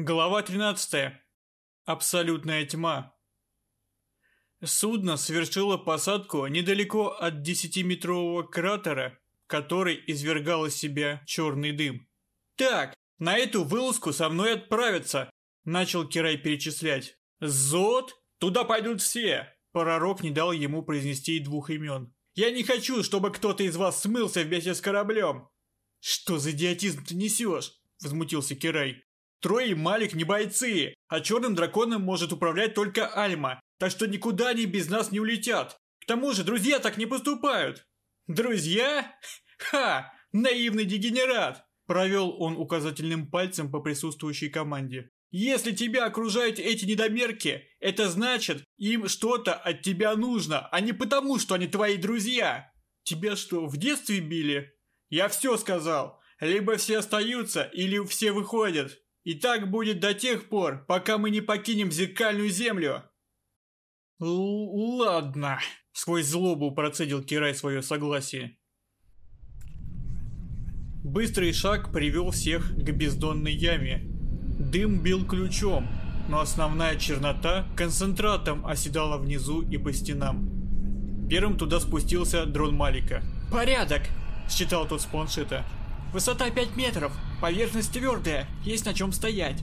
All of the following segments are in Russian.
Глава 13. Абсолютная тьма. Судно совершило посадку недалеко от десятиметрового кратера, который извергал из себя черный дым. «Так, на эту вылазку со мной отправятся», – начал Кирай перечислять. «Зод? Туда пойдут все!» Пророк не дал ему произнести и двух имен. «Я не хочу, чтобы кто-то из вас смылся вместе с кораблем!» «Что за идиотизм ты несешь?» – возмутился Кирай. Трой и Малик не бойцы, а черным драконом может управлять только Альма, так что никуда они без нас не улетят. К тому же друзья так не поступают. Друзья? Ха! Наивный дегенерат! Провел он указательным пальцем по присутствующей команде. Если тебя окружают эти недомерки, это значит, им что-то от тебя нужно, а не потому, что они твои друзья. Тебя что, в детстве били? Я все сказал. Либо все остаются, или все выходят. И так будет до тех пор, пока мы не покинем зеркальную землю. Ладно, сквозь злобу процедил Кирай свое согласие. Быстрый шаг привел всех к бездонной яме. Дым бил ключом, но основная чернота концентратом оседала внизу и по стенам. Первым туда спустился дрон Малика. «Порядок!» – считал тот с планшета. Высота 5 метров, поверхность твердая, есть на чем стоять.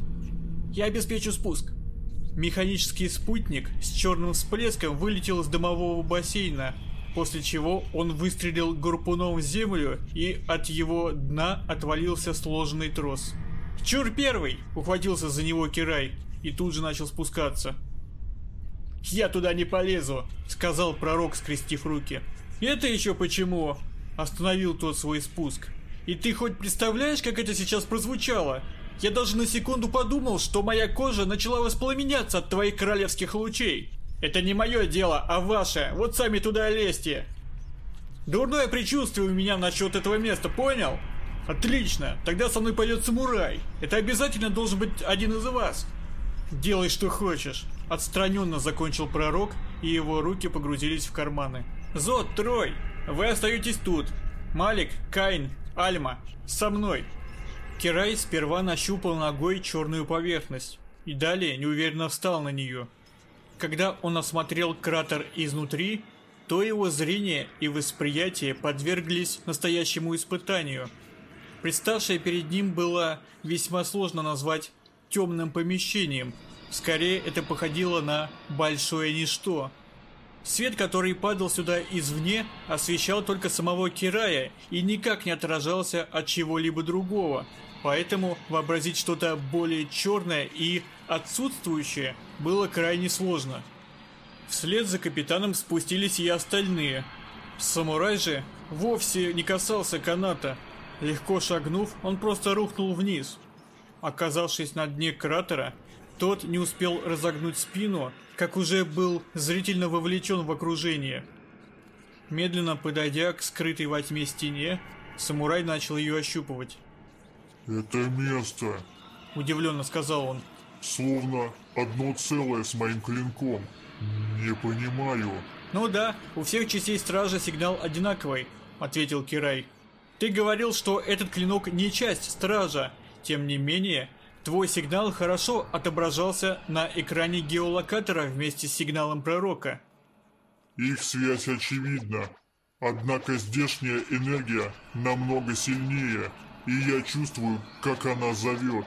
Я обеспечу спуск. Механический спутник с черным всплеском вылетел из дымового бассейна, после чего он выстрелил гарпуном в землю и от его дна отвалился сложенный трос. «Чур первый!» – ухватился за него Кирай и тут же начал спускаться. «Я туда не полезу!» – сказал пророк, скрестив руки. «Это еще почему?» – остановил тот свой спуск. И ты хоть представляешь, как это сейчас прозвучало? Я даже на секунду подумал, что моя кожа начала воспламеняться от твоих королевских лучей. Это не мое дело, а ваше. Вот сами туда лезьте. Дурное предчувствие у меня насчет этого места, понял? Отлично, тогда со мной пойдет самурай. Это обязательно должен быть один из вас. Делай, что хочешь. Отстраненно закончил пророк, и его руки погрузились в карманы. Зод, Трой, вы остаетесь тут. Малик, Кайн, Альма, со мной!» Кирай сперва нащупал ногой черную поверхность и далее неуверенно встал на нее. Когда он осмотрел кратер изнутри, то его зрение и восприятие подверглись настоящему испытанию. Представшее перед ним было весьма сложно назвать темным помещением. Скорее, это походило на большое ничто – Свет, который падал сюда извне, освещал только самого Кирая и никак не отражался от чего-либо другого, поэтому вообразить что-то более черное и отсутствующее было крайне сложно. Вслед за капитаном спустились и остальные. Самурай же вовсе не касался каната. Легко шагнув, он просто рухнул вниз. Оказавшись на дне кратера, тот не успел разогнуть спину, как уже был зрительно вовлечен в окружение. Медленно подойдя к скрытой во тьме стене, самурай начал ее ощупывать. «Это место», — удивленно сказал он. «Словно одно целое с моим клинком. Не понимаю». «Ну да, у всех частей стражи сигнал одинаковый», — ответил Кирай. «Ты говорил, что этот клинок не часть стража. Тем не менее, Твой сигнал хорошо отображался на экране геолокатора вместе с сигналом пророка. Их связь очевидна. Однако здешняя энергия намного сильнее, и я чувствую, как она зовет.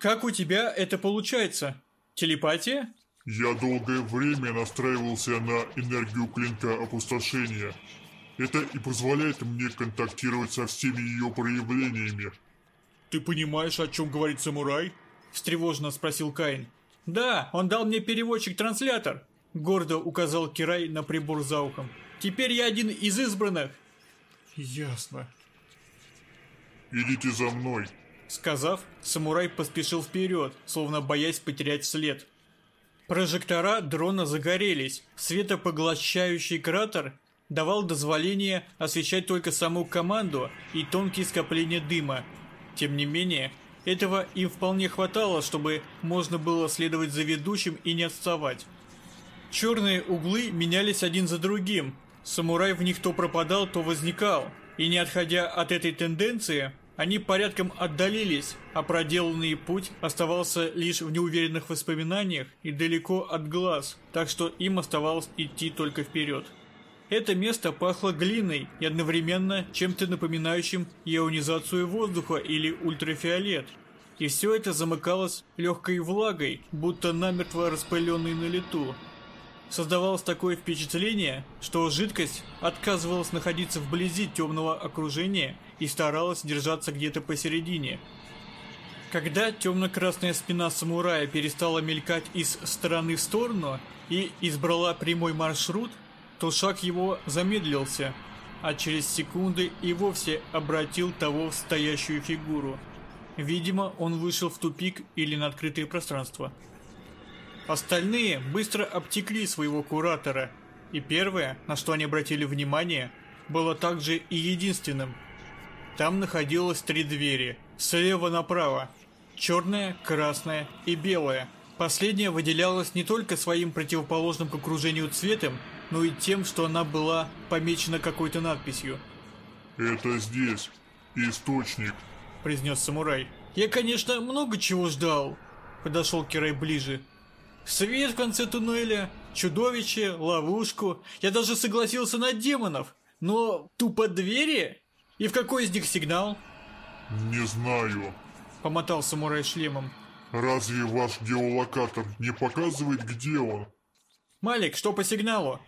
Как у тебя это получается? Телепатия? Я долгое время настраивался на энергию клинка опустошения. Это и позволяет мне контактировать со всеми ее проявлениями, «Ты понимаешь, о чем говорит самурай?» – встревоженно спросил Каин. «Да, он дал мне переводчик-транслятор», – гордо указал Кирай на прибор за ухом. «Теперь я один из избранных». «Ясно». «Идите за мной», – сказав, самурай поспешил вперед, словно боясь потерять след. Прожектора дрона загорелись, светопоглощающий кратер давал дозволение освещать только саму команду и тонкие скопления дыма, тем не менее, этого им вполне хватало, чтобы можно было следовать за ведущим и не отставать. Черные углы менялись один за другим. Самурай в них то пропадал, то возникал. И не отходя от этой тенденции, Они порядком отдалились, а проделанный путь оставался лишь в неуверенных воспоминаниях и далеко от глаз, так что им оставалось идти только вперед. Это место пахло глиной и одновременно чем-то напоминающим ионизацию воздуха или ультрафиолет. И все это замыкалось легкой влагой, будто намертво распыленной на лету. Создавалось такое впечатление, что жидкость отказывалась находиться вблизи темного окружения и старалась держаться где-то посередине. Когда темно-красная спина самурая перестала мелькать из стороны в сторону и избрала прямой маршрут, то шаг его замедлился, а через секунды и вовсе обратил того в стоящую фигуру. Видимо, он вышел в тупик или на открытое пространство. Остальные быстро обтекли своего куратора, и первое, на что они обратили внимание, было также и единственным. Там находилось три двери, слева направо, черная, красная и белая. Последняя выделялась не только своим противоположным к окружению цветом, но и тем, что она была помечена какой-то надписью. «Это здесь. Источник», — произнес самурай. «Я, конечно, много чего ждал», — подошел Кирай ближе. Свет в конце туннеля, чудовище, ловушку. Я даже согласился на демонов. Но тупо двери? И в какой из них сигнал? Не знаю. Помотал самурай шлемом. Разве ваш геолокатор не показывает, где он? Малик, что по сигналу?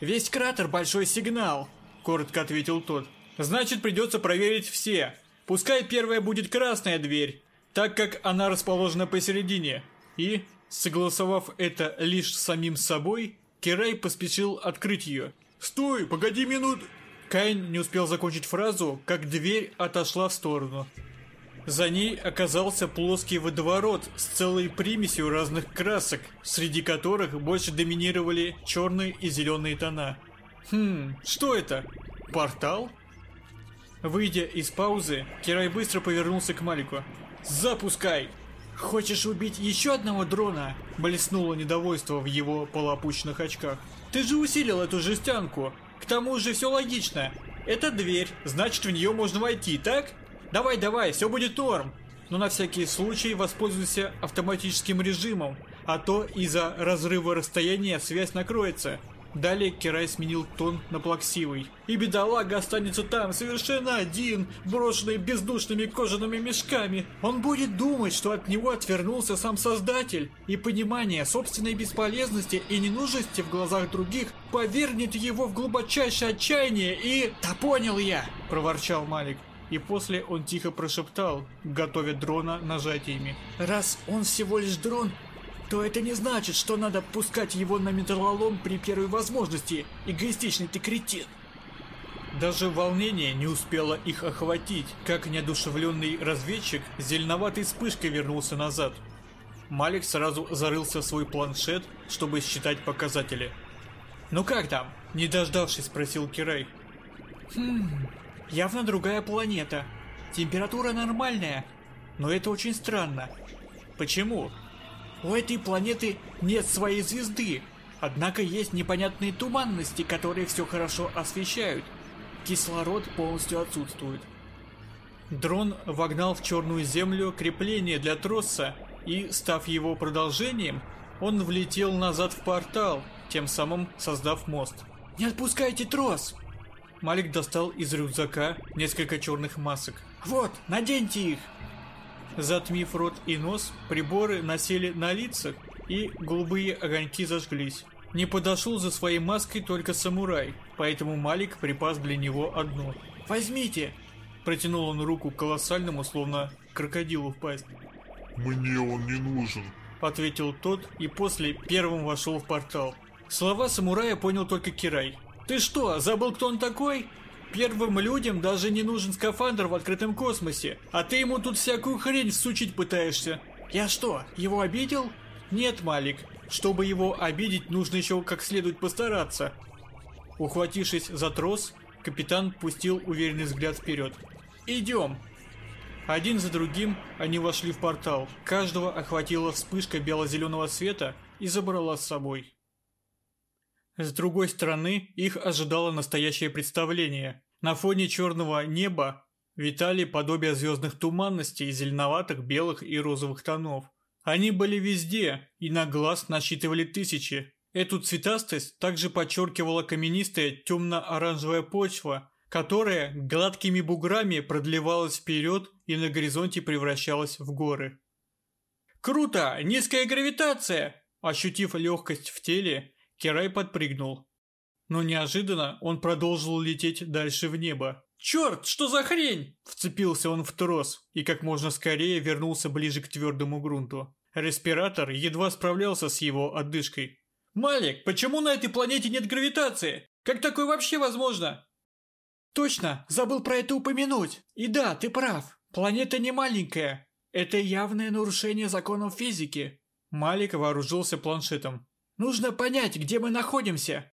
Весь кратер большой сигнал, коротко ответил тот. Значит, придется проверить все. Пускай первая будет красная дверь, так как она расположена посередине. И Согласовав это лишь с самим собой, Кирай поспешил открыть ее. «Стой, погоди минут!» Кайн не успел закончить фразу, как дверь отошла в сторону. За ней оказался плоский водоворот с целой примесью разных красок, среди которых больше доминировали черные и зеленые тона. Хм, что это? Портал? Выйдя из паузы, Кирай быстро повернулся к Малику. «Запускай!» «Хочешь убить еще одного дрона?» Блеснуло недовольство в его полуопущенных очках. «Ты же усилил эту жестянку. К тому же все логично. Это дверь, значит в нее можно войти, так? Давай, давай, все будет норм. Но на всякий случай воспользуйся автоматическим режимом, а то из-за разрыва расстояния связь накроется. Далее Кирай сменил тон на плаксивый. И бедолага останется там, совершенно один, брошенный бездушными кожаными мешками. Он будет думать, что от него отвернулся сам Создатель, и понимание собственной бесполезности и ненужности в глазах других повернет его в глубочайшее отчаяние и... «Да понял я!» – проворчал Малик. И после он тихо прошептал, готовя дрона нажатиями. «Раз он всего лишь дрон, то это не значит, что надо пускать его на металлолом при первой возможности. Эгоистичный ты кретин. Даже волнение не успело их охватить, как неодушевленный разведчик зеленоватой вспышкой вернулся назад. Малик сразу зарылся в свой планшет, чтобы считать показатели. «Ну как там?» – не дождавшись, спросил Кирай. «Хм, явно другая планета. Температура нормальная, но это очень странно. Почему?» У этой планеты нет своей звезды, однако есть непонятные туманности, которые все хорошо освещают. Кислород полностью отсутствует. Дрон вогнал в черную землю крепление для троса, и, став его продолжением, он влетел назад в портал, тем самым создав мост. «Не отпускайте трос!» Малик достал из рюкзака несколько черных масок. «Вот, наденьте их!» Затмив рот и нос, приборы насели на лицах, и голубые огоньки зажглись. Не подошел за своей маской только самурай, поэтому Малик припас для него одну. «Возьмите!» Протянул он руку колоссальному, словно крокодилу в пасть. «Мне он не нужен», — ответил тот и после первым вошел в портал. Слова самурая понял только Кирай. «Ты что, забыл, кто он такой?» Первым людям даже не нужен скафандр в открытом космосе, а ты ему тут всякую хрень всучить пытаешься. Я что, его обидел? Нет, Малик. Чтобы его обидеть, нужно еще как следует постараться. Ухватившись за трос, капитан пустил уверенный взгляд вперед. «Идем!» Один за другим они вошли в портал. Каждого охватила вспышка бело-зеленого света и забрала с собой. С другой стороны, их ожидало настоящее представление. На фоне черного неба витали подобие звездных туманностей зеленоватых, белых и розовых тонов. Они были везде, и на глаз насчитывали тысячи. Эту цветастость также подчеркивала каменистая темно-оранжевая почва, которая гладкими буграми продлевалась вперед и на горизонте превращалась в горы. «Круто! Низкая гравитация!» Ощутив легкость в теле, Кирай подпрыгнул. Но неожиданно он продолжил лететь дальше в небо. «Черт, что за хрень?» Вцепился он в трос и как можно скорее вернулся ближе к твердому грунту. Респиратор едва справлялся с его отдышкой. «Малик, почему на этой планете нет гравитации? Как такое вообще возможно?» «Точно, забыл про это упомянуть. И да, ты прав. Планета не маленькая. Это явное нарушение законов физики». Малик вооружился планшетом. «Нужно понять, где мы находимся».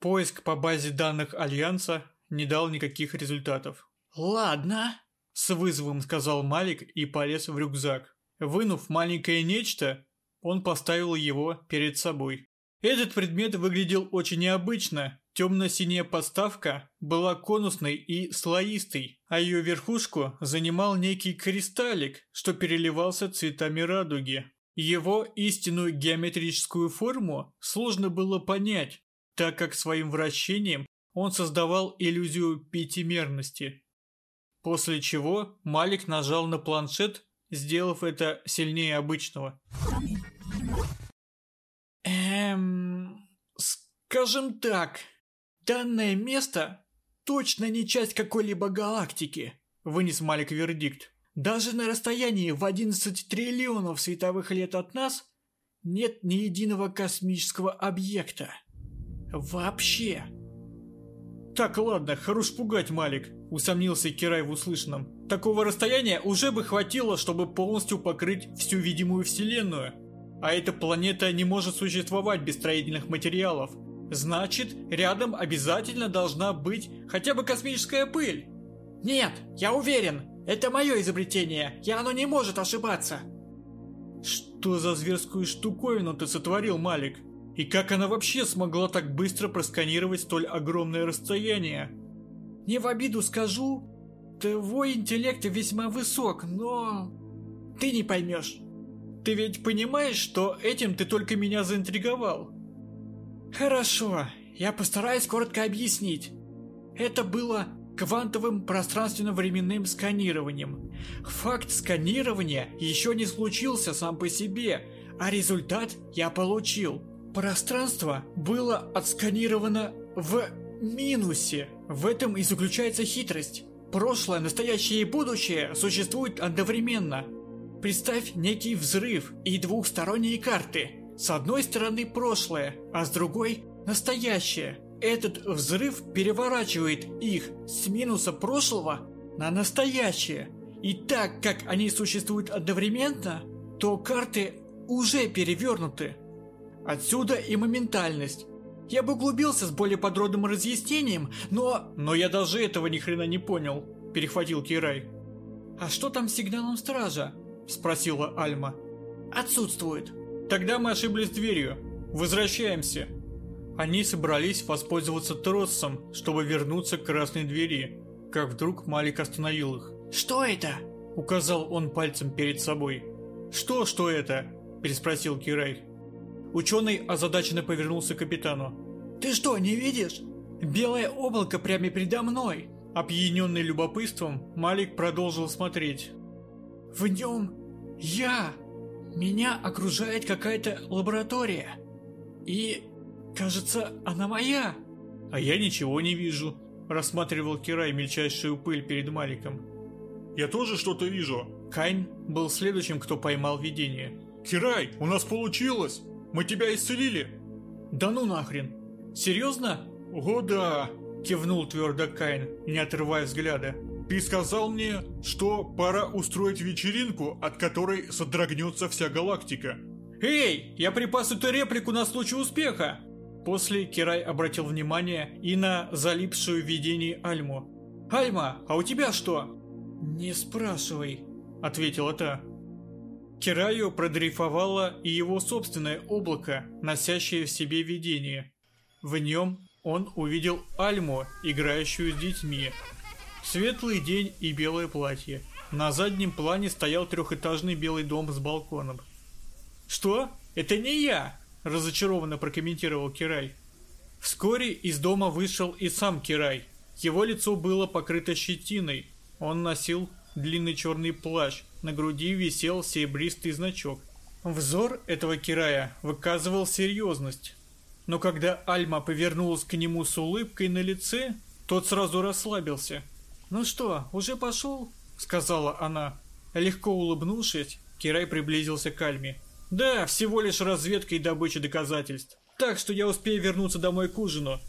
Поиск по базе данных Альянса не дал никаких результатов. «Ладно», – с вызовом сказал Малик и полез в рюкзак. Вынув маленькое нечто, он поставил его перед собой. Этот предмет выглядел очень необычно. Темно-синяя подставка была конусной и слоистой, а ее верхушку занимал некий кристаллик, что переливался цветами радуги. Его истинную геометрическую форму сложно было понять, так как своим вращением он создавал иллюзию пятимерности. После чего Малик нажал на планшет, сделав это сильнее обычного. Эм... Скажем так, данное место точно не часть какой-либо галактики, вынес Малик вердикт. Даже на расстоянии в 11 триллионов световых лет от нас нет ни единого космического объекта. Вообще. «Так, ладно, хорош пугать, Малик», – усомнился Кирай в услышанном. «Такого расстояния уже бы хватило, чтобы полностью покрыть всю видимую Вселенную. А эта планета не может существовать без строительных материалов. Значит, рядом обязательно должна быть хотя бы космическая пыль». «Нет, я уверен, это мое изобретение, и оно не может ошибаться». «Что за зверскую штуковину ты сотворил, Малик?» И как она вообще смогла так быстро просканировать столь огромное расстояние? Не в обиду скажу, твой интеллект весьма высок, но... Ты не поймешь. Ты ведь понимаешь, что этим ты только меня заинтриговал? Хорошо, я постараюсь коротко объяснить. Это было квантовым пространственно-временным сканированием. Факт сканирования еще не случился сам по себе, а результат я получил. Пространство было отсканировано в минусе. В этом и заключается хитрость. Прошлое, настоящее и будущее существуют одновременно. Представь некий взрыв и двухсторонние карты. С одной стороны прошлое, а с другой настоящее. Этот взрыв переворачивает их с минуса прошлого на настоящее. И так как они существуют одновременно, то карты уже перевернуты. Отсюда и моментальность. Я бы углубился с более подробным разъяснением, но... Но я даже этого ни хрена не понял, перехватил Кирай. А что там с сигналом стража? Спросила Альма. Отсутствует. Тогда мы ошиблись дверью. Возвращаемся. Они собрались воспользоваться тросом, чтобы вернуться к красной двери, как вдруг Малик остановил их. «Что это?» – указал он пальцем перед собой. «Что, что это?» – переспросил Кирай. Ученый озадаченно повернулся к капитану. «Ты что, не видишь? Белое облако прямо передо мной!» Опьяненный любопытством, Малик продолжил смотреть. «В нем я! Меня окружает какая-то лаборатория. И, кажется, она моя!» «А я ничего не вижу», – рассматривал Кирай мельчайшую пыль перед Маликом. «Я тоже что-то вижу». Кайн был следующим, кто поймал видение. «Кирай, у нас получилось!» Мы тебя исцелили!» «Да ну нахрен! Серьезно?» «О да!» – кивнул твердо Кайн, не отрывая взгляда. «Ты сказал мне, что пора устроить вечеринку, от которой содрогнется вся галактика». «Эй, я припас эту реплику на случай успеха!» После Кирай обратил внимание и на залипшую в видении Альму. «Альма, а у тебя что?» «Не спрашивай», — ответила та. Кираю продрейфовало и его собственное облако, носящее в себе видение. В нем он увидел Альму, играющую с детьми. Светлый день и белое платье. На заднем плане стоял трехэтажный белый дом с балконом. «Что? Это не я!» – разочарованно прокомментировал Кирай. Вскоре из дома вышел и сам Кирай. Его лицо было покрыто щетиной. Он носил длинный черный плащ, на груди висел серебристый значок. Взор этого Кирая выказывал серьезность. Но когда Альма повернулась к нему с улыбкой на лице, тот сразу расслабился. «Ну что, уже пошел?» — сказала она. Легко улыбнувшись, Кирай приблизился к Альме. «Да, всего лишь разведка и добыча доказательств. Так что я успею вернуться домой к ужину».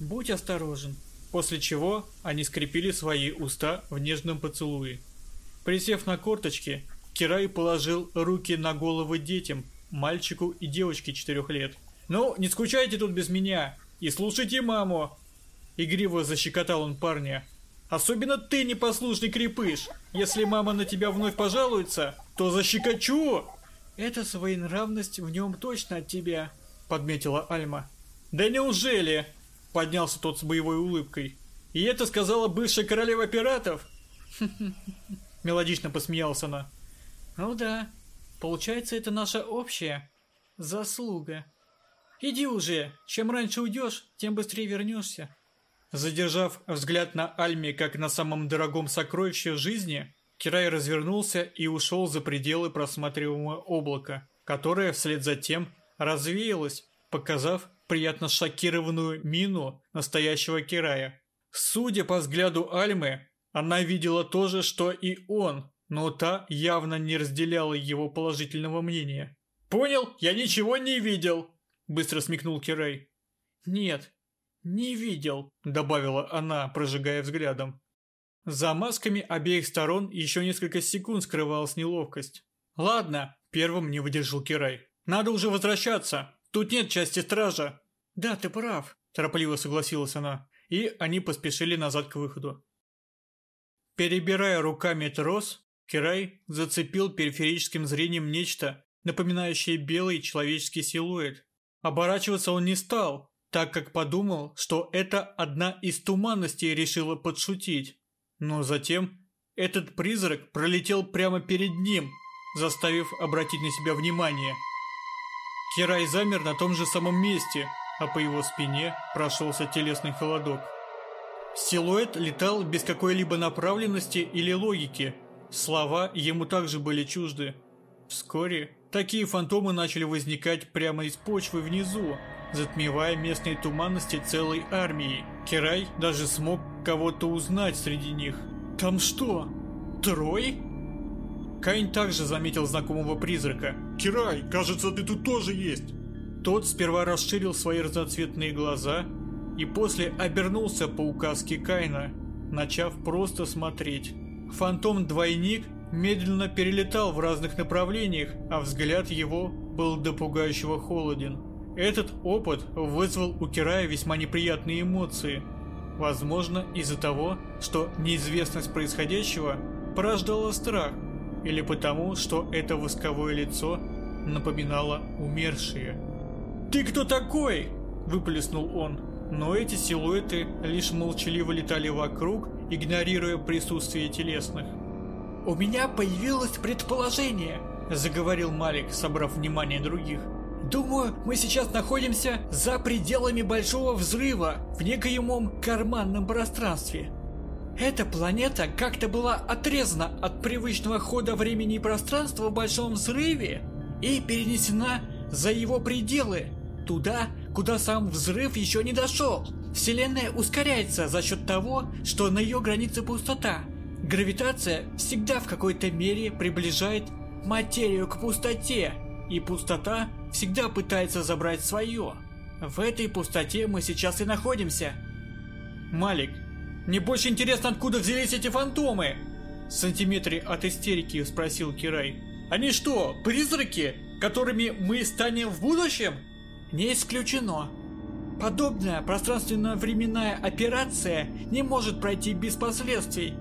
«Будь осторожен», после чего они скрепили свои уста в нежном поцелуе. Присев на корточки, Кирай положил руки на головы детям, мальчику и девочке четырех лет. «Ну, не скучайте тут без меня и слушайте маму!» Игриво защекотал он парня. «Особенно ты, непослушный крепыш! Если мама на тебя вновь пожалуется, то защекочу!» «Это своенравность в нем точно от тебя», — подметила Альма. «Да неужели?» Поднялся тот с боевой улыбкой. «И это сказала бывшая королева пиратов?» Мелодично посмеялась она. «Ну да, получается, это наша общая заслуга. Иди уже, чем раньше уйдешь, тем быстрее вернешься». Задержав взгляд на Альме как на самом дорогом сокровище жизни, Кирай развернулся и ушел за пределы просматриваемого облака, которое вслед за тем развеялось, показав приятно шокированную мину настоящего Кирая. Судя по взгляду Альмы, она видела то же, что и он, но та явно не разделяла его положительного мнения. «Понял? Я ничего не видел!» – быстро смекнул Кирай. «Нет, не видел», – добавила она, прожигая взглядом. За масками обеих сторон еще несколько секунд скрывалась неловкость. «Ладно», – первым не выдержал Кирай. «Надо уже возвращаться. Тут нет части стража». «Да, ты прав», – торопливо согласилась она, и они поспешили назад к выходу. Перебирая руками трос, Кирай зацепил периферическим зрением нечто, напоминающее белый человеческий силуэт. Оборачиваться он не стал, так как подумал, что это одна из туманностей решила подшутить. Но затем этот призрак пролетел прямо перед ним, заставив обратить на себя внимание – Кирай замер на том же самом месте, а по его спине прошелся телесный холодок. Силуэт летал без какой-либо направленности или логики. Слова ему также были чужды. Вскоре такие фантомы начали возникать прямо из почвы внизу, затмевая местные туманности целой армии. Кирай даже смог кого-то узнать среди них. «Там что? Трой?» Кайн также заметил знакомого призрака. «Кирай, кажется, ты тут тоже есть!» Тот сперва расширил свои разноцветные глаза и после обернулся по указке Кайна, начав просто смотреть. Фантом-двойник медленно перелетал в разных направлениях, а взгляд его был до пугающего холоден. Этот опыт вызвал у Кирая весьма неприятные эмоции. Возможно, из-за того, что неизвестность происходящего порождала страх – или потому, что это восковое лицо напоминало умершие. «Ты кто такой?» – выплеснул он. Но эти силуэты лишь молчаливо летали вокруг, игнорируя присутствие телесных. «У меня появилось предположение», – заговорил Малик, собрав внимание других. «Думаю, мы сейчас находимся за пределами Большого Взрыва в некоемом карманном пространстве. Эта планета как-то была отрезана от привычного хода времени и пространства в Большом Взрыве и перенесена за его пределы, туда, куда сам взрыв еще не дошел. Вселенная ускоряется за счет того, что на ее границе пустота. Гравитация всегда в какой-то мере приближает материю к пустоте, и пустота всегда пытается забрать свое. В этой пустоте мы сейчас и находимся. Малик, мне больше интересно, откуда взялись эти фантомы!» В сантиметре от истерики спросил Кирай. «Они что, призраки, которыми мы станем в будущем?» «Не исключено. Подобная пространственно-временная операция не может пройти без последствий.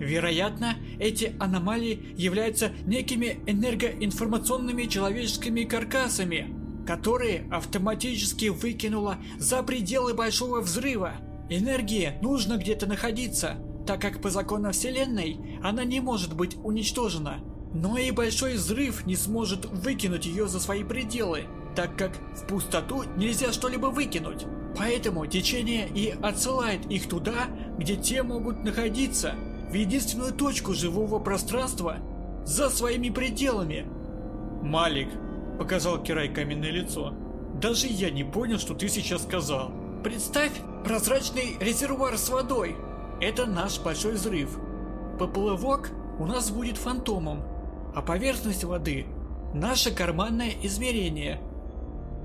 Вероятно, эти аномалии являются некими энергоинформационными человеческими каркасами, которые автоматически выкинуло за пределы Большого Взрыва – Энергии нужно где-то находиться, так как по законам Вселенной она не может быть уничтожена. Но и Большой Взрыв не сможет выкинуть ее за свои пределы, так как в пустоту нельзя что-либо выкинуть. Поэтому течение и отсылает их туда, где те могут находиться, в единственную точку живого пространства за своими пределами. «Малик», — показал Кирай каменное лицо, — «даже я не понял, что ты сейчас сказал». «Представь прозрачный резервуар с водой. Это наш большой взрыв. Поплывок у нас будет фантомом, а поверхность воды – наше карманное измерение.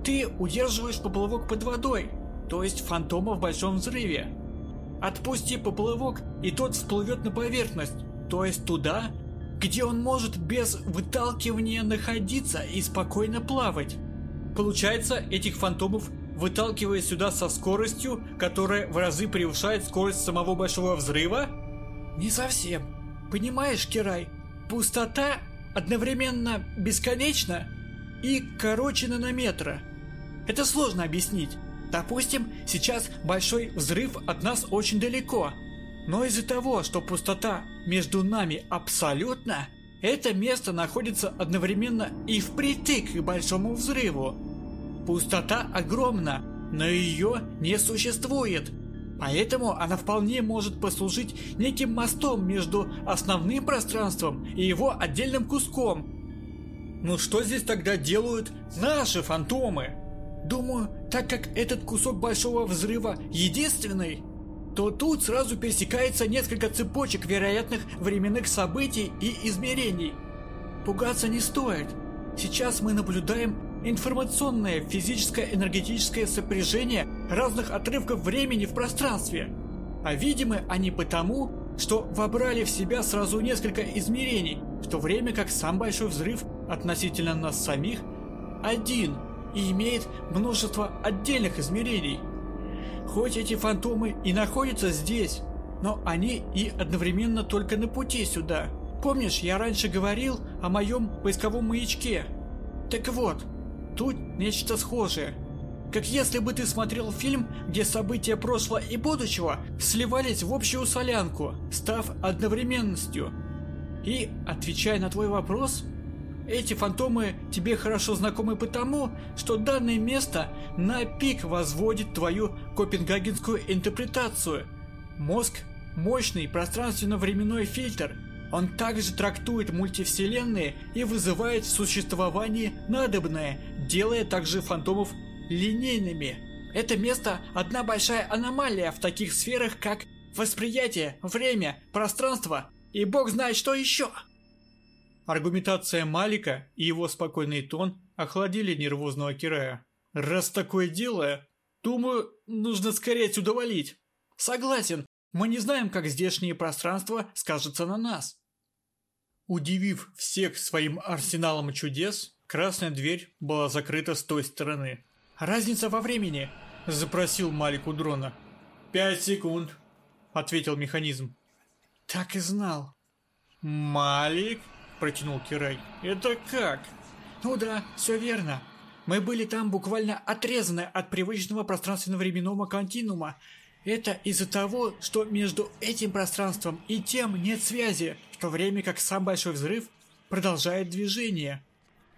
Ты удерживаешь поплавок под водой, то есть фантома в большом взрыве. Отпусти поплавок, и тот всплывет на поверхность, то есть туда, где он может без выталкивания находиться и спокойно плавать. Получается, этих фантомов выталкивая сюда со скоростью, которая в разы превышает скорость самого большого взрыва? Не совсем. Понимаешь, Кирай, пустота одновременно бесконечна и короче нанометра. Это сложно объяснить. Допустим, сейчас большой взрыв от нас очень далеко. Но из-за того, что пустота между нами абсолютна, это место находится одновременно и впритык к большому взрыву. Пустота огромна, но ее не существует. Поэтому она вполне может послужить неким мостом между основным пространством и его отдельным куском. Ну что здесь тогда делают наши фантомы? Думаю, так как этот кусок большого взрыва единственный, то тут сразу пересекается несколько цепочек вероятных временных событий и измерений. Пугаться не стоит. Сейчас мы наблюдаем информационное физическое энергетическое сопряжение разных отрывков времени в пространстве. А видимы они потому, что вобрали в себя сразу несколько измерений, в то время как сам Большой Взрыв относительно нас самих один и имеет множество отдельных измерений. Хоть эти фантомы и находятся здесь, но они и одновременно только на пути сюда. Помнишь, я раньше говорил о моем поисковом маячке? Так вот, Тут нечто схожее. Как если бы ты смотрел фильм, где события прошлого и будущего сливались в общую солянку, став одновременностью. И, отвечая на твой вопрос, эти фантомы тебе хорошо знакомы потому, что данное место на пик возводит твою копенгагенскую интерпретацию. Мозг – мощный пространственно-временной фильтр. Он также трактует мультивселенные и вызывает в существовании надобное, делая также фантомов линейными. Это место одна большая аномалия в таких сферах, как восприятие, время, пространство и бог знает что еще. Аргументация Малика и его спокойный тон охладили нервозного Кирая. Раз такое дело, думаю, нужно скорее отсюда валить. Согласен, мы не знаем, как здешнее пространство скажется на нас. Удивив всех своим арсеналом чудес, Красная дверь была закрыта с той стороны. «Разница во времени?» – запросил Малик у дрона. «Пять секунд», – ответил механизм. «Так и знал». «Малик?» – протянул Кирай. «Это как?» «Ну да, все верно. Мы были там буквально отрезаны от привычного пространственно-временного континуума. Это из-за того, что между этим пространством и тем нет связи, в то время как сам Большой Взрыв продолжает движение».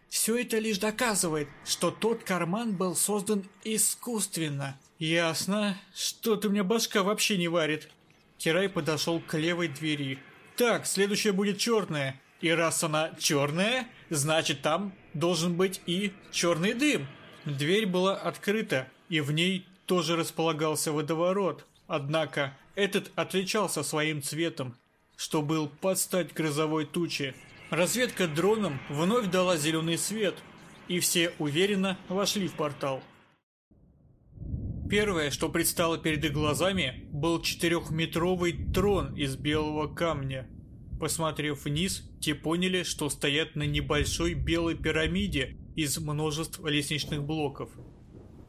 Все это лишь доказывает, что тот карман был создан искусственно. Ясно. Что-то у меня башка вообще не варит. Кирай подошел к левой двери. Так, следующая будет черная. И раз она черная, значит там должен быть и черный дым. Дверь была открыта, и в ней тоже располагался водоворот. Однако этот отличался своим цветом, что был под стать грозовой туче. Разведка дроном вновь дала зеленый свет, и все уверенно вошли в портал. Первое, что предстало перед их глазами, был четырехметровый трон из белого камня. Посмотрев вниз, те поняли, что стоят на небольшой белой пирамиде из множества лестничных блоков.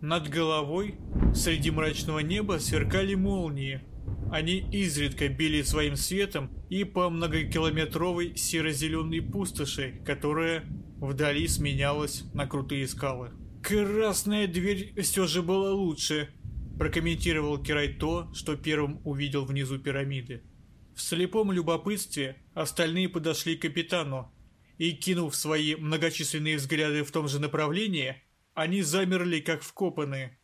Над головой, среди мрачного неба, сверкали молнии, они изредка били своим светом и по многокилометровой серо-зеленой пустоши, которая вдали сменялась на крутые скалы. «Красная дверь все же была лучше», – прокомментировал Кирай то, что первым увидел внизу пирамиды. В слепом любопытстве остальные подошли к капитану, и, кинув свои многочисленные взгляды в том же направлении, они замерли как вкопанные.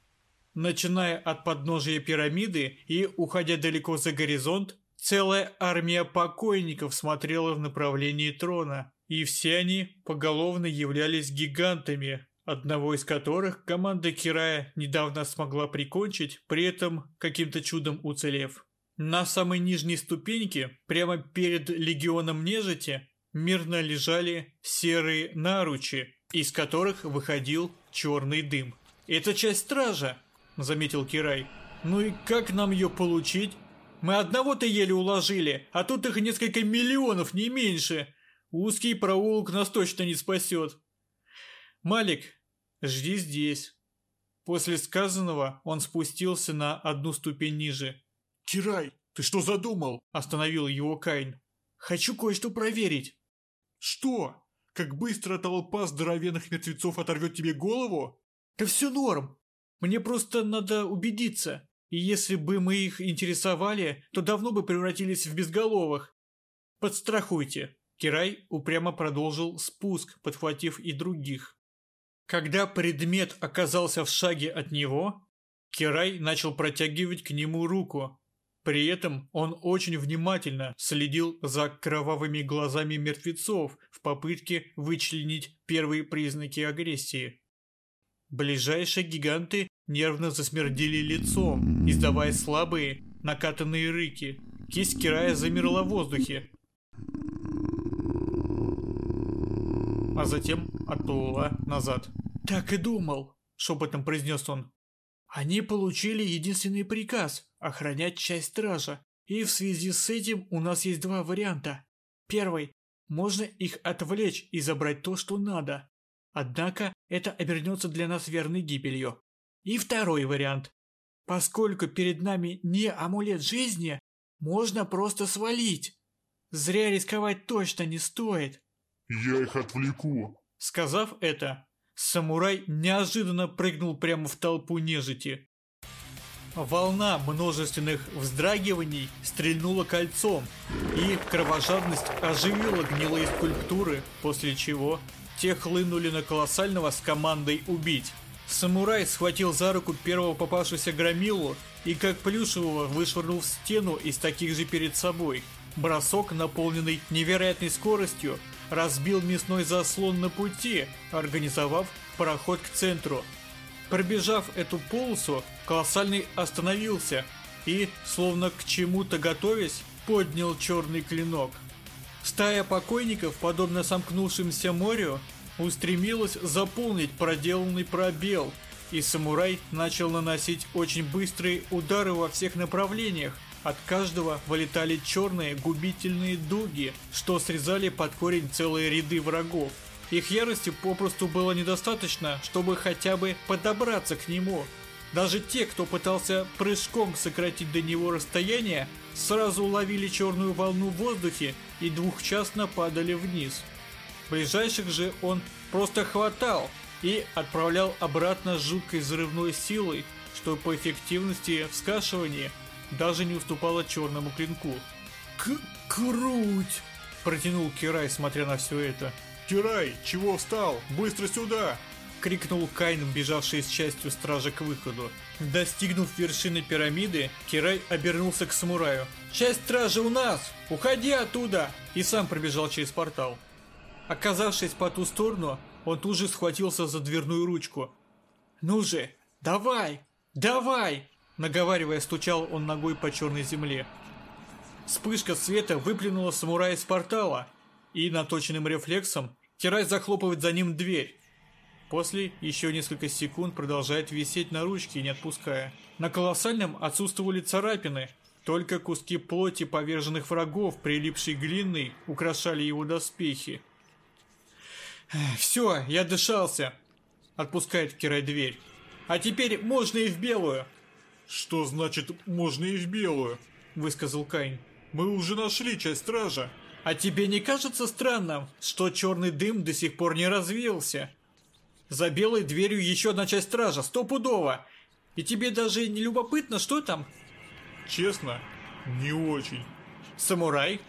Начиная от подножия пирамиды и уходя далеко за горизонт, целая армия покойников смотрела в направлении трона, и все они поголовно являлись гигантами, одного из которых команда Кирая недавно смогла прикончить, при этом каким-то чудом уцелев. На самой нижней ступеньке, прямо перед легионом нежити, мирно лежали серые наручи, из которых выходил черный дым. «Это часть стража», — заметил Кирай. «Ну и как нам ее получить? Мы одного-то еле уложили, а тут их несколько миллионов, не меньше. Узкий проулок нас точно не спасет». «Малик, жди здесь». После сказанного он спустился на одну ступень ниже. «Кирай, ты что задумал?» – остановил его Кайн. «Хочу кое-что проверить». «Что? Как быстро толпа здоровенных мертвецов оторвет тебе голову?» «Да все норм. Мне просто надо убедиться. И если бы мы их интересовали, то давно бы превратились в безголовых. Подстрахуйте». Кирай упрямо продолжил спуск, подхватив и других. Когда предмет оказался в шаге от него, Кирай начал протягивать к нему руку, при этом он очень внимательно следил за кровавыми глазами мертвецов в попытке вычленить первые признаки агрессии. Ближайшие гиганты нервно засмердили лицом, издавая слабые, накатанные рыки. Кисть Кирая замерла в воздухе, а затем отплыла назад. «Так и думал», — шепотом произнес он. Они получили единственный приказ – охранять часть стража. И в связи с этим у нас есть два варианта. Первый – можно их отвлечь и забрать то, что надо. Однако это обернется для нас верной гибелью. И второй вариант. Поскольку перед нами не амулет жизни, можно просто свалить. Зря рисковать точно не стоит. «Я их отвлеку». Сказав это, Самурай неожиданно прыгнул прямо в толпу нежити. Волна множественных вздрагиваний стрельнула кольцом, и кровожадность оживила гнилые скульптуры, после чего те хлынули на колоссального с командой «убить». Самурай схватил за руку первого попавшегося громилу и как плюшевого вышвырнул в стену из таких же перед собой. Бросок, наполненный невероятной скоростью, разбил мясной заслон на пути, организовав проход к центру. Пробежав эту полосу, колоссальный остановился и, словно к чему-то готовясь, поднял черный клинок. Стая покойников, подобно сомкнувшимся морю, устремилась заполнить проделанный пробел, и самурай начал наносить очень быстрые удары во всех направлениях, от каждого вылетали черные губительные дуги, что срезали под корень целые ряды врагов. Их ярости попросту было недостаточно, чтобы хотя бы подобраться к нему. Даже те, кто пытался прыжком сократить до него расстояние, сразу уловили черную волну в воздухе и двухчастно падали вниз. Ближайших же он просто хватал и отправлял обратно с жуткой взрывной силой, что по эффективности в скашивании – даже не уступала черному клинку. К «Круть!» – протянул Кирай, смотря на все это. «Кирай, чего встал? Быстро сюда!» – крикнул Кайн, бежавший с частью стража к выходу. Достигнув вершины пирамиды, Кирай обернулся к самураю. «Часть стражи у нас! Уходи оттуда!» И сам пробежал через портал. Оказавшись по ту сторону, он тут же схватился за дверную ручку. «Ну же, давай! Давай!» Наговаривая, стучал он ногой по черной земле. Вспышка света выплюнула самурая из портала, и наточенным рефлексом Кирай захлопывает за ним дверь. После еще несколько секунд продолжает висеть на ручке, не отпуская. На колоссальном отсутствовали царапины, только куски плоти поверженных врагов, прилипшей глиной, украшали его доспехи. «Все, я дышался!» Отпускает Кирай дверь. «А теперь можно и в белую!» «Что значит «можно и в белую»?» – высказал Кайн. «Мы уже нашли часть стража». «А тебе не кажется странным, что черный дым до сих пор не развеялся? За белой дверью еще одна часть стража, стопудово! И тебе даже не любопытно, что там?» «Честно, не очень. Самурай?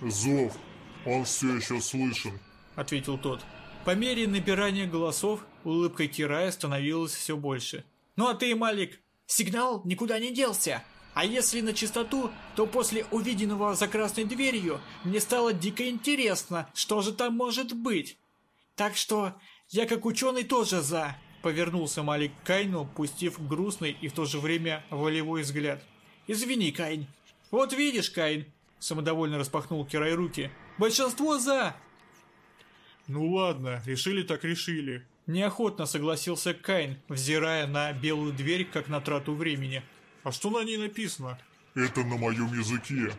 Зов. Он все еще слышен. Ответил тот. По мере набирания голосов улыбка Кирая становилась все больше. Ну а ты, Малик, сигнал никуда не делся. А если на чистоту, то после увиденного за красной дверью мне стало дико интересно, что же там может быть. Так что я как ученый тоже за. Повернулся Малик к Кайну, пустив грустный и в то же время волевой взгляд. «Извини, Кайн». «Вот видишь, Кайн», — самодовольно распахнул Кирай руки. «Большинство за». «Ну ладно, решили так решили». Неохотно согласился Кайн, взирая на белую дверь, как на трату времени. А что на ней написано? Это на моем языке.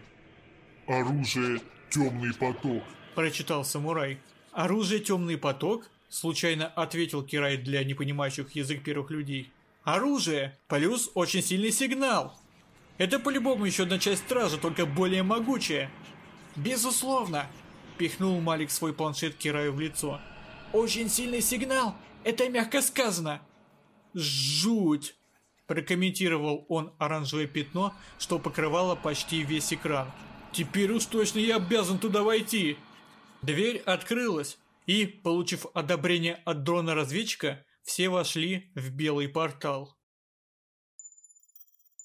Оружие «Темный поток». Прочитал самурай. Оружие «Темный поток»? Случайно ответил Кирай для непонимающих язык первых людей. Оружие плюс очень сильный сигнал. Это по-любому еще одна часть стража, только более могучая. Безусловно. Пихнул Малик свой планшет Кираю в лицо. Очень сильный сигнал. Это мягко сказано. Жуть. Прокомментировал он оранжевое пятно, что покрывало почти весь экран. «Теперь уж точно я обязан туда войти!» Дверь открылась, и, получив одобрение от дрона-разведчика, все вошли в белый портал.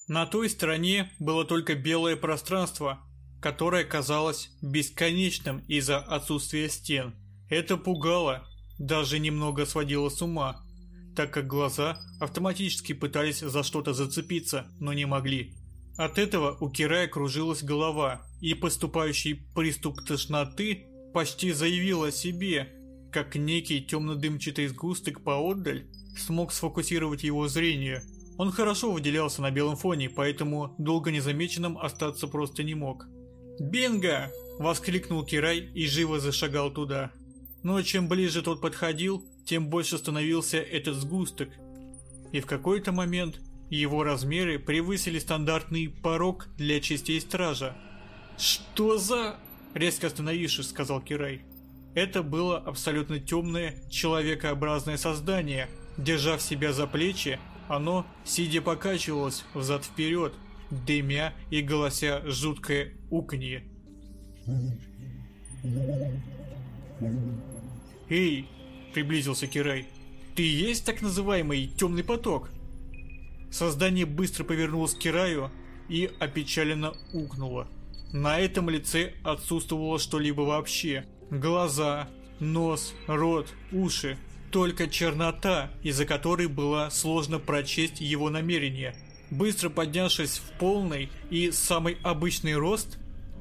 На той стороне было только белое пространство, которое казалось бесконечным из-за отсутствия стен. Это пугало, даже немного сводило с ума так как глаза автоматически пытались за что-то зацепиться, но не могли. От этого у Кирая кружилась голова, и поступающий приступ тошноты почти заявил о себе, как некий темно-дымчатый сгусток поотдаль смог сфокусировать его зрение. Он хорошо выделялся на белом фоне, поэтому долго незамеченным остаться просто не мог. «Бинго!» – воскликнул Кирай и живо зашагал туда. Но чем ближе тот подходил, тем больше становился этот сгусток. И в какой-то момент его размеры превысили стандартный порог для частей стража. «Что за...» – резко остановившись, сказал Кирай. Это было абсолютно темное, человекообразное создание. Держав себя за плечи, оно, сидя, покачивалось взад-вперед, дымя и голося жуткое уканье. «Эй, приблизился Кирай. «Ты есть так называемый темный поток?» Создание быстро повернулось к Кираю и опечаленно укнуло. На этом лице отсутствовало что-либо вообще. Глаза, нос, рот, уши. Только чернота, из-за которой было сложно прочесть его намерения. Быстро поднявшись в полный и самый обычный рост,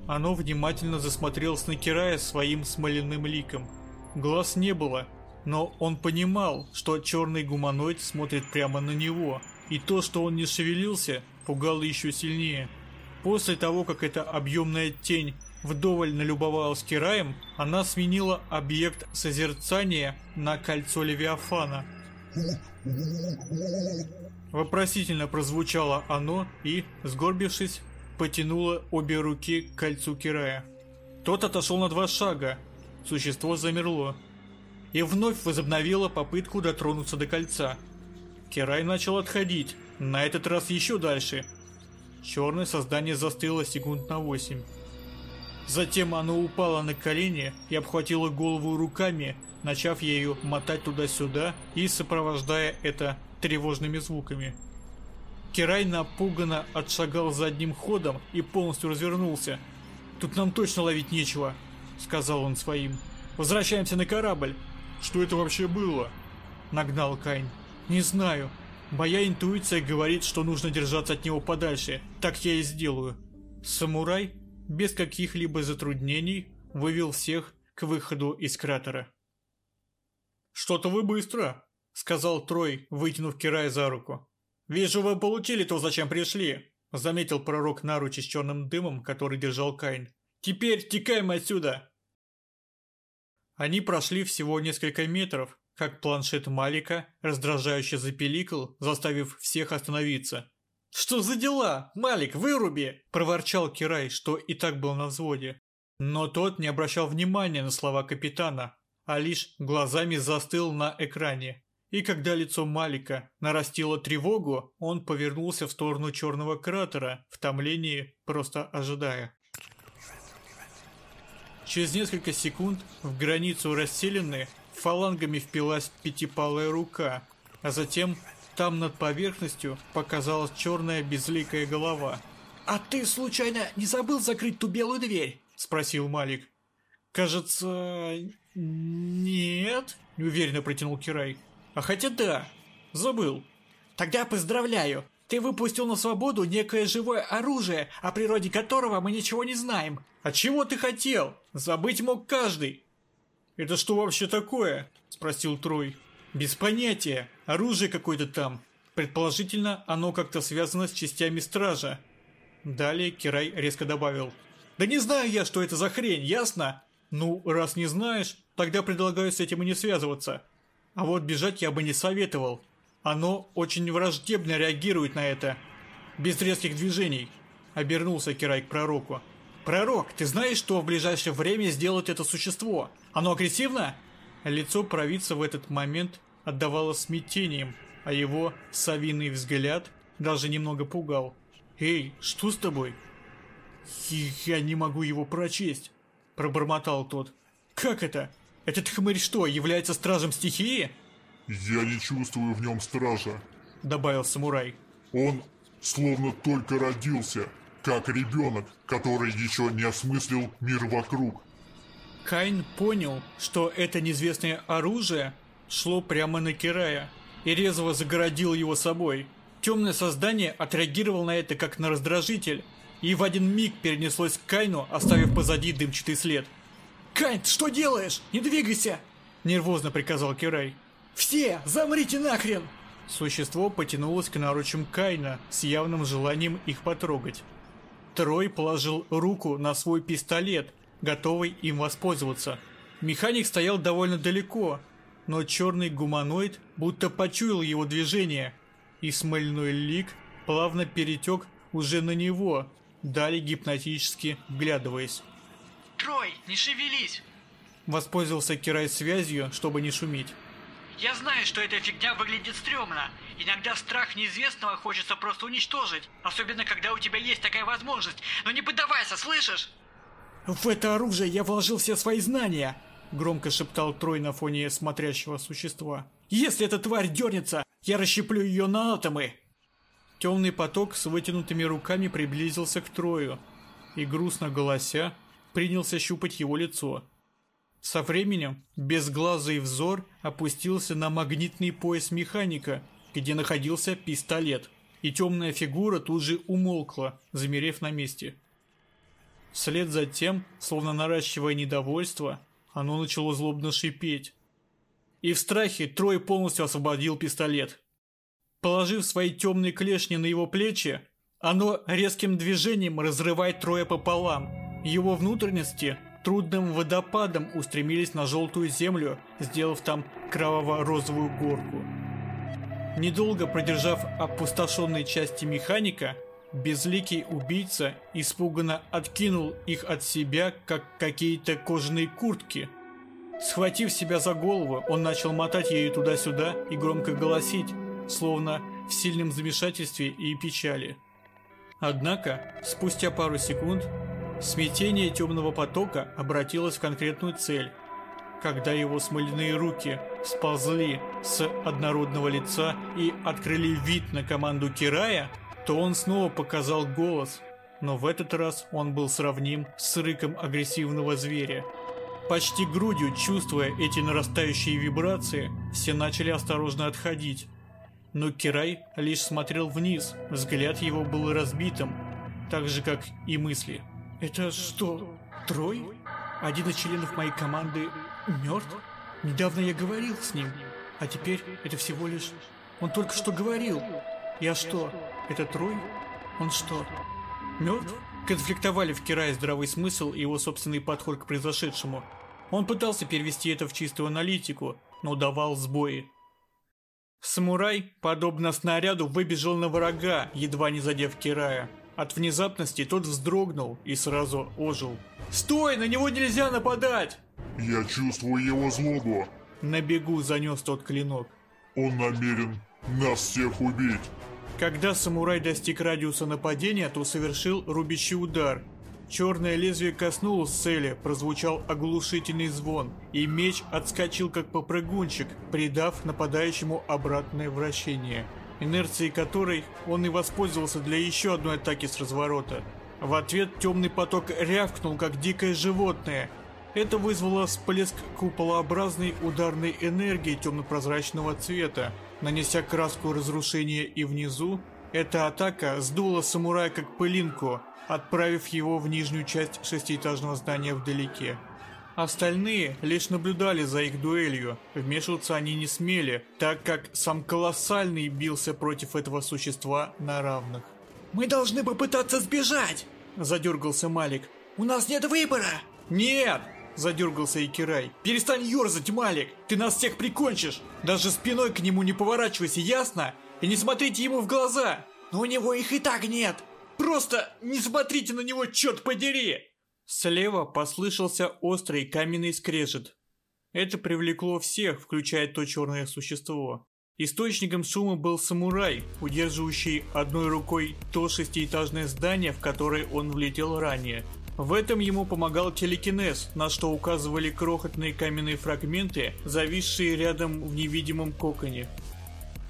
оно внимательно засмотрелось на Кирая своим смоляным ликом. Глаз не было, но он понимал, что черный гуманоид смотрит прямо на него, и то, что он не шевелился, пугало еще сильнее. После того, как эта объемная тень вдоволь налюбовалась Кираем, она сменила объект созерцания на кольцо Левиафана. Вопросительно прозвучало оно и, сгорбившись, потянуло обе руки к кольцу Кирая. Тот отошел на два шага. Существо замерло и вновь возобновила попытку дотронуться до кольца. Кирай начал отходить, на этот раз еще дальше. Черное создание застыло секунд на восемь. Затем оно упало на колени и обхватило голову руками, начав ею мотать туда-сюда и сопровождая это тревожными звуками. Кирай напуганно отшагал задним ходом и полностью развернулся. «Тут нам точно ловить нечего», — сказал он своим. «Возвращаемся на корабль». Что это вообще было? Нагнал Кайн. Не знаю. Моя интуиция говорит, что нужно держаться от него подальше. Так я и сделаю. Самурай, без каких-либо затруднений, вывел всех к выходу из кратера. «Что-то вы быстро», — сказал Трой, вытянув Кирая за руку. «Вижу, вы получили то, зачем пришли», — заметил пророк наручи с черным дымом, который держал Кайн. «Теперь текаем отсюда!» Они прошли всего несколько метров, как планшет Малика раздражающе запеликал, заставив всех остановиться. «Что за дела? Малик, выруби!» – проворчал Кирай, что и так был на взводе. Но тот не обращал внимания на слова капитана, а лишь глазами застыл на экране. И когда лицо Малика нарастило тревогу, он повернулся в сторону черного кратера, в томлении просто ожидая. Через несколько секунд в границу расселены фалангами впилась пятипалая рука, а затем там над поверхностью показалась черная безликая голова. «А ты, случайно, не забыл закрыть ту белую дверь?» – спросил Малик. «Кажется, нет», – неуверенно протянул Кирай. «А хотя да, забыл». «Тогда поздравляю, ты выпустил на свободу некое живое оружие, о природе которого мы ничего не знаем. А чего ты хотел? Забыть мог каждый. Это что вообще такое? Спросил Трой. Без понятия. Оружие какое-то там. Предположительно, оно как-то связано с частями стража. Далее Кирай резко добавил. Да не знаю я, что это за хрень, ясно? Ну, раз не знаешь, тогда предлагаю с этим и не связываться. А вот бежать я бы не советовал. Оно очень враждебно реагирует на это. Без резких движений. Обернулся Кирай к пророку. «Пророк, ты знаешь, что в ближайшее время сделает это существо? Оно агрессивно?» Лицо провидца в этот момент отдавало смятением, а его совиный взгляд даже немного пугал. «Эй, что с тобой?» «Я не могу его прочесть», – пробормотал тот. «Как это? Этот хмырь что, является стражем стихии?» «Я не чувствую в нем стража», — добавил самурай. «Он словно только родился, как ребенок, который еще не осмыслил мир вокруг». Кайн понял, что это неизвестное оружие шло прямо на Кирая и резво загородил его собой. Темное создание отреагировало на это как на раздражитель и в один миг перенеслось к Кайну, оставив позади дымчатый след. «Кайн, что делаешь? Не двигайся!» – нервозно приказал Кирай. «Все, замрите нахрен!» Существо потянулось к наручам Кайна с явным желанием их потрогать. Трой положил руку на свой пистолет, готовый им воспользоваться. Механик стоял довольно далеко, но черный гуманоид будто почуял его движение, и смольной лик плавно перетек уже на него, далее гипнотически вглядываясь. «Трой, не шевелись!» Воспользовался Кирай связью, чтобы не шуметь. Я знаю, что эта фигня выглядит стрёмно. Иногда страх неизвестного хочется просто уничтожить. Особенно, когда у тебя есть такая возможность. Но не поддавайся, слышишь? В это оружие я вложил все свои знания. Громко шептал Трой на фоне смотрящего существа. Если эта тварь дернется, я расщеплю ее на атомы. Темный поток с вытянутыми руками приблизился к Трою и, грустно голося, принялся щупать его лицо. Со временем безглазый взор опустился на магнитный пояс механика, где находился пистолет, и темная фигура тут же умолкла, замерев на месте. Вслед за тем, словно наращивая недовольство, оно начало злобно шипеть. И в страхе Трой полностью освободил пистолет. Положив свои темные клешни на его плечи, оно резким движением разрывает Троя пополам. Его внутренности трудным водопадом устремились на желтую землю, сделав там кроваво-розовую горку. Недолго продержав опустошенные части механика, безликий убийца испуганно откинул их от себя, как какие-то кожаные куртки. Схватив себя за голову, он начал мотать ею туда-сюда и громко голосить, словно в сильном замешательстве и печали. Однако, спустя пару секунд, Смятение темного потока обратилось в конкретную цель. Когда его смоляные руки сползли с однородного лица и открыли вид на команду Кирая, то он снова показал голос, но в этот раз он был сравним с рыком агрессивного зверя. Почти грудью чувствуя эти нарастающие вибрации, все начали осторожно отходить. Но Кирай лишь смотрел вниз, взгляд его был разбитым, так же как и мысли. Это что, Трой? Один из членов моей команды мертв? Недавно я говорил с ним, а теперь это всего лишь... Он только что говорил. Я что, это Трой? Он что, мертв? Конфликтовали в Кирае здравый смысл и его собственный подход к произошедшему. Он пытался перевести это в чистую аналитику, но давал сбои. Самурай, подобно снаряду, выбежал на врага, едва не задев Кирая. От внезапности тот вздрогнул и сразу ожил. «Стой! На него нельзя нападать!» «Я чувствую его злобу!» На бегу занес тот клинок. «Он намерен нас всех убить!» Когда самурай достиг радиуса нападения, то совершил рубящий удар. Черное лезвие коснулось цели, прозвучал оглушительный звон, и меч отскочил как попрыгунчик, придав нападающему обратное вращение, инерцией которой он и воспользовался для еще одной атаки с разворота. В ответ темный поток рявкнул, как дикое животное. Это вызвало всплеск куполообразной ударной энергии темно-прозрачного цвета, нанеся краску разрушения и внизу, эта атака сдула самурая как пылинку, отправив его в нижнюю часть шестиэтажного здания вдалеке. Остальные лишь наблюдали за их дуэлью, вмешиваться они не смели, так как сам Колоссальный бился против этого существа на равных. «Мы должны попытаться сбежать!» – задергался Малик. «У нас нет выбора!» «Нет!» – задергался Икирай. «Перестань ерзать, Малик! Ты нас всех прикончишь! Даже спиной к нему не поворачивайся, ясно? И не смотрите ему в глаза! Но у него их и так нет! Просто не смотрите на него, черт подери!» Слева послышался острый каменный скрежет. Это привлекло всех, включая то черное существо. Источником шума был самурай, удерживающий одной рукой то шестиэтажное здание, в которое он влетел ранее. В этом ему помогал телекинез, на что указывали крохотные каменные фрагменты, зависшие рядом в невидимом коконе.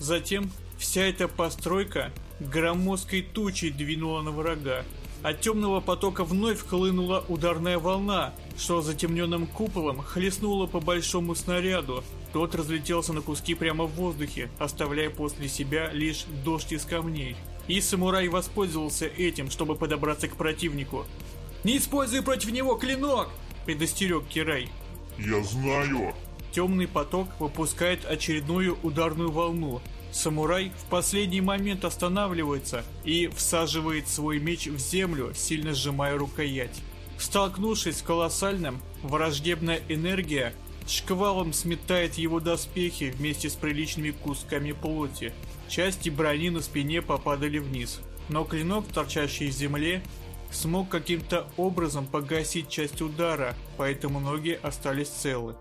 Затем Вся эта постройка громоздкой тучей двинула на врага. От темного потока вновь хлынула ударная волна, что затемненным куполом хлестнула по большому снаряду. Тот разлетелся на куски прямо в воздухе, оставляя после себя лишь дождь из камней. И самурай воспользовался этим, чтобы подобраться к противнику. «Не используй против него клинок!» – предостерег Кирай. «Я знаю!» Темный поток выпускает очередную ударную волну, Самурай в последний момент останавливается и всаживает свой меч в землю, сильно сжимая рукоять. Столкнувшись с колоссальным, враждебная энергия шквалом сметает его доспехи вместе с приличными кусками плоти. Части брони на спине попадали вниз, но клинок, торчащий в земле, смог каким-то образом погасить часть удара, поэтому ноги остались целы.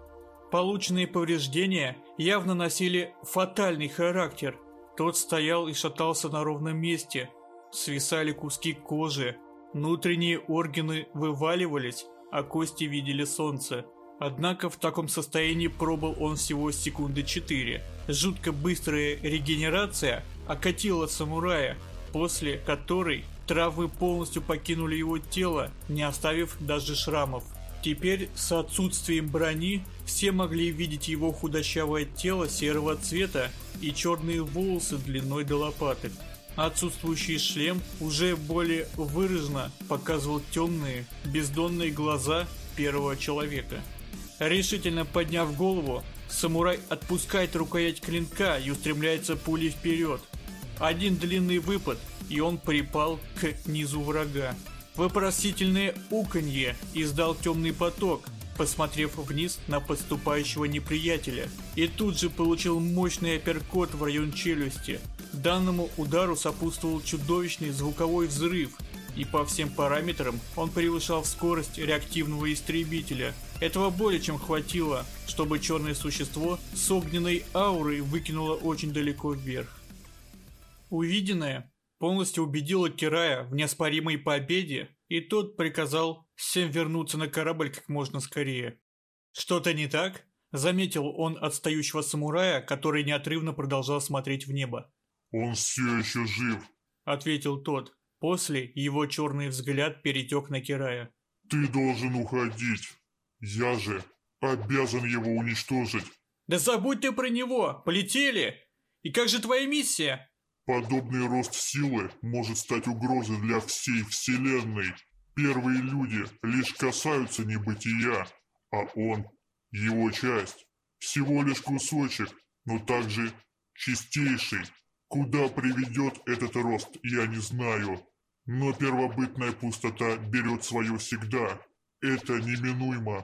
Полученные повреждения явно носили фатальный характер. Тот стоял и шатался на ровном месте. Свисали куски кожи. Внутренние органы вываливались, а кости видели солнце. Однако в таком состоянии пробыл он всего секунды четыре. Жутко быстрая регенерация окатила самурая, после которой травы полностью покинули его тело, не оставив даже шрамов. Теперь с отсутствием брони все могли видеть его худощавое тело серого цвета и черные волосы длиной до лопаток. Отсутствующий шлем уже более выраженно показывал темные, бездонные глаза первого человека. Решительно подняв голову, самурай отпускает рукоять клинка и устремляется пулей вперед. Один длинный выпад, и он припал к низу врага. Вопросительное уканье издал темный поток, посмотрев вниз на подступающего неприятеля, и тут же получил мощный апперкот в район челюсти. Данному удару сопутствовал чудовищный звуковой взрыв, и по всем параметрам он превышал скорость реактивного истребителя. Этого более чем хватило, чтобы черное существо с огненной аурой выкинуло очень далеко вверх. Увиденное полностью убедила Кирая в неоспоримой победе, и тот приказал всем вернуться на корабль как можно скорее. «Что-то не так?» – заметил он отстающего самурая, который неотрывно продолжал смотреть в небо. «Он все еще жив», – ответил тот. После его черный взгляд перетек на Кирая. «Ты должен уходить. Я же обязан его уничтожить». «Да забудь ты про него! Полетели! И как же твоя миссия?» Подобный рост силы может стать угрозой для всей Вселенной. Первые люди лишь касаются небытия, а он – его часть. Всего лишь кусочек, но также чистейший. Куда приведет этот рост, я не знаю. Но первобытная пустота берет свое всегда. Это неминуемо.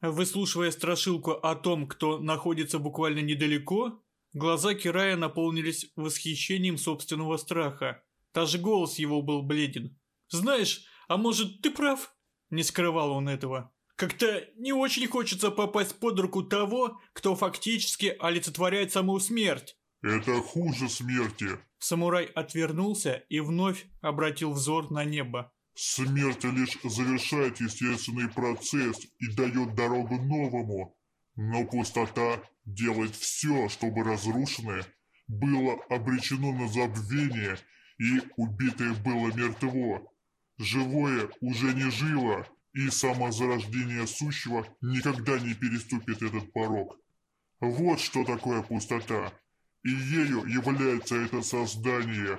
Выслушивая страшилку о том, кто находится буквально недалеко, Глаза Кирая наполнились восхищением собственного страха. Даже голос его был бледен. «Знаешь, а может, ты прав?» Не скрывал он этого. «Как-то не очень хочется попасть под руку того, кто фактически олицетворяет саму смерть». «Это хуже смерти». Самурай отвернулся и вновь обратил взор на небо. Смерть лишь завершает естественный процесс и дает дорогу новому. Но пустота делает все, чтобы разрушенное было обречено на забвение и убитое было мертво. Живое уже не жило, и самозарождение сущего никогда не переступит этот порог. Вот что такое пустота, и ею является это создание.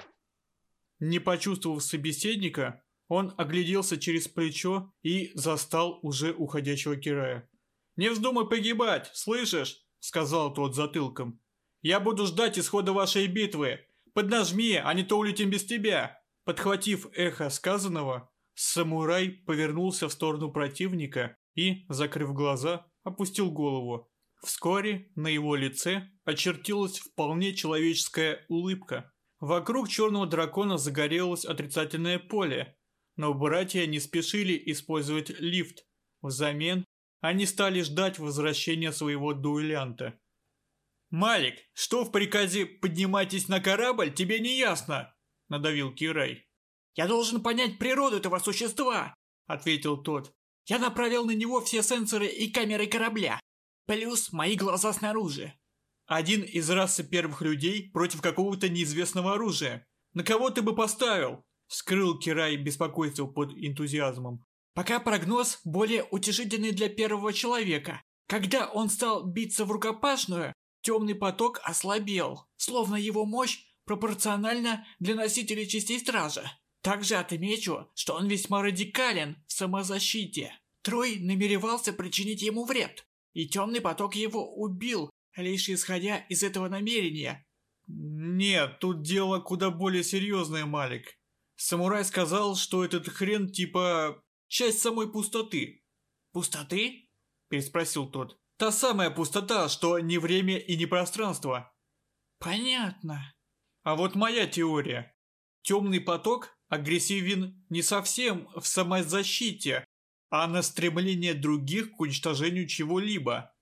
Не почувствовав собеседника, он огляделся через плечо и застал уже уходящего Кирая. «Не вздумай погибать, слышишь?» — сказал тот затылком. «Я буду ждать исхода вашей битвы. Поднажми, а не то улетим без тебя!» Подхватив эхо сказанного, самурай повернулся в сторону противника и, закрыв глаза, опустил голову. Вскоре на его лице очертилась вполне человеческая улыбка. Вокруг черного дракона загорелось отрицательное поле, но братья не спешили использовать лифт. Взамен они стали ждать возвращения своего дуэлянта. «Малик, что в приказе «поднимайтесь на корабль» тебе не ясно?» – надавил Кирай. «Я должен понять природу этого существа», – ответил тот. «Я направил на него все сенсоры и камеры корабля. Плюс мои глаза снаружи». «Один из расы первых людей против какого-то неизвестного оружия. На кого ты бы поставил?» Скрыл Кирай беспокойство под энтузиазмом. Пока прогноз более утешительный для первого человека. Когда он стал биться в рукопашную, темный поток ослабел, словно его мощь пропорциональна для носителей частей стража. Также отмечу, что он весьма радикален в самозащите. Трой намеревался причинить ему вред, и темный поток его убил, лишь исходя из этого намерения. Нет, тут дело куда более серьезное, Малик. Самурай сказал, что этот хрен типа часть самой пустоты. «Пустоты?» – переспросил тот. «Та самая пустота, что не время и не пространство». «Понятно». А вот моя теория. Темный поток агрессивен не совсем в самозащите, а на стремление других к уничтожению чего-либо.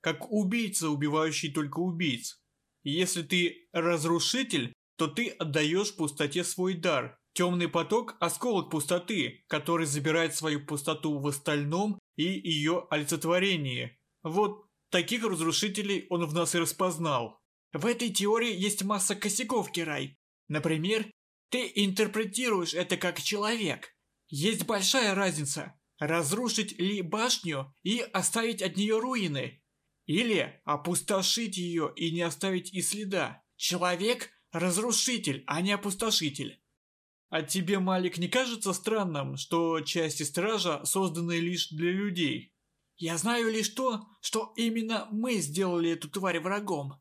Как убийца, убивающий только убийц. Если ты разрушитель, то ты отдаешь пустоте свой дар, Темный поток – осколок пустоты, который забирает свою пустоту в остальном и ее олицетворении. Вот таких разрушителей он в нас и распознал. В этой теории есть масса косяков, Кирай. Например, ты интерпретируешь это как человек. Есть большая разница – разрушить ли башню и оставить от нее руины. Или опустошить ее и не оставить и следа. Человек – разрушитель, а не опустошитель. А тебе, Малик, не кажется странным, что части Стража созданы лишь для людей? Я знаю лишь то, что именно мы сделали эту тварь врагом.